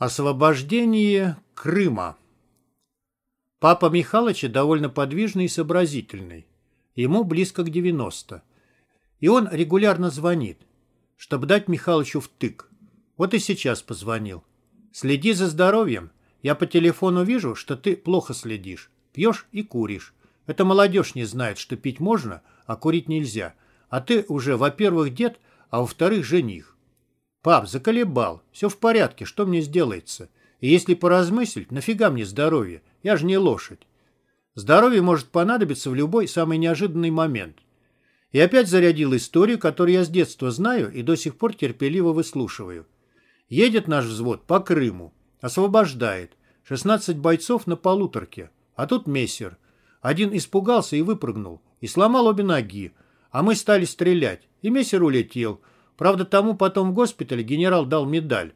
Освобождение Крыма Папа Михалыча довольно подвижный и сообразительный. Ему близко к 90. И он регулярно звонит, чтобы дать Михалычу втык. Вот и сейчас позвонил. Следи за здоровьем. Я по телефону вижу, что ты плохо следишь. Пьешь и куришь. Это молодежь не знает, что пить можно, а курить нельзя. А ты уже, во-первых, дед, а во-вторых, жених. Пап, заколебал. Все в порядке, что мне сделается? И если поразмыслить, нафига мне здоровье? Я же не лошадь. Здоровье может понадобиться в любой самый неожиданный момент. И опять зарядил историю, которую я с детства знаю и до сих пор терпеливо выслушиваю. Едет наш взвод по Крыму. Освобождает. 16 бойцов на полуторке. А тут мессер. Один испугался и выпрыгнул. И сломал обе ноги. А мы стали стрелять. И мессер улетел. Правда, тому потом в госпитале генерал дал медаль.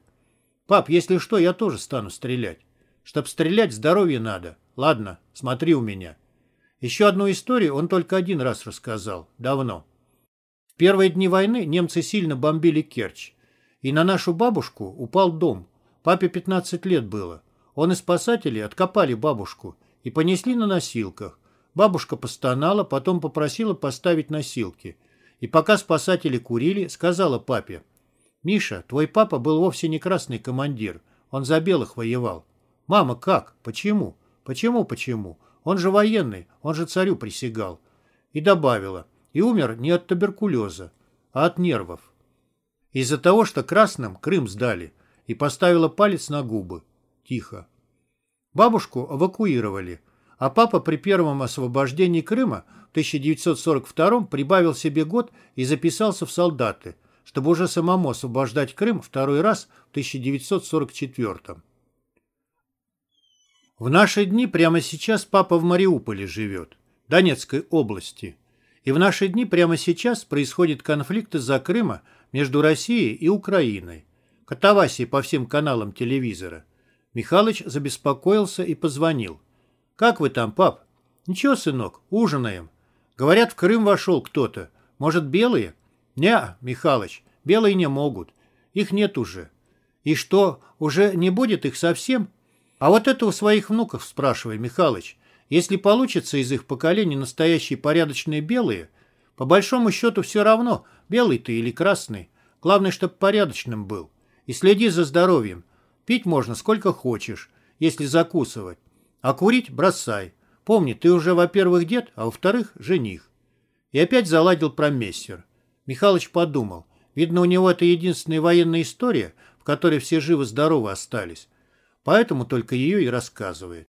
Пап, если что, я тоже стану стрелять. Чтоб стрелять, здоровье надо. Ладно, смотри у меня. Еще одну историю он только один раз рассказал. Давно. В первые дни войны немцы сильно бомбили Керчь. И на нашу бабушку упал дом. Папе 15 лет было. Он и спасатели откопали бабушку и понесли на носилках. Бабушка постонала, потом попросила поставить носилки – и пока спасатели курили, сказала папе, «Миша, твой папа был вовсе не красный командир, он за белых воевал». «Мама, как? Почему? Почему, почему? Он же военный, он же царю присягал». И добавила, и умер не от туберкулеза, а от нервов. Из-за того, что красным Крым сдали, и поставила палец на губы. Тихо. Бабушку эвакуировали, а папа при первом освобождении Крыма 1942 прибавил себе год и записался в солдаты, чтобы уже самому освобождать Крым второй раз в 1944 В наши дни прямо сейчас папа в Мариуполе живет, Донецкой области. И в наши дни прямо сейчас происходит конфликт из-за Крыма между Россией и Украиной. Катавасии по всем каналам телевизора. Михалыч забеспокоился и позвонил. «Как вы там, пап?» «Ничего, сынок, ужинаем. Говорят, в Крым вошел кто-то. Может, белые? Не, Михалыч, белые не могут. Их нет уже. И что, уже не будет их совсем? А вот это у своих внуков спрашивай, Михалыч. Если получится из их поколения настоящие порядочные белые, по большому счету все равно, белый ты или красный. Главное, чтобы порядочным был. И следи за здоровьем. Пить можно сколько хочешь, если закусывать. А курить бросай. Помни, ты уже, во-первых, дед, а во-вторых, жених. И опять заладил про мессер. Михалыч подумал. Видно, у него это единственная военная история, в которой все живы-здоровы остались. Поэтому только ее и рассказывает.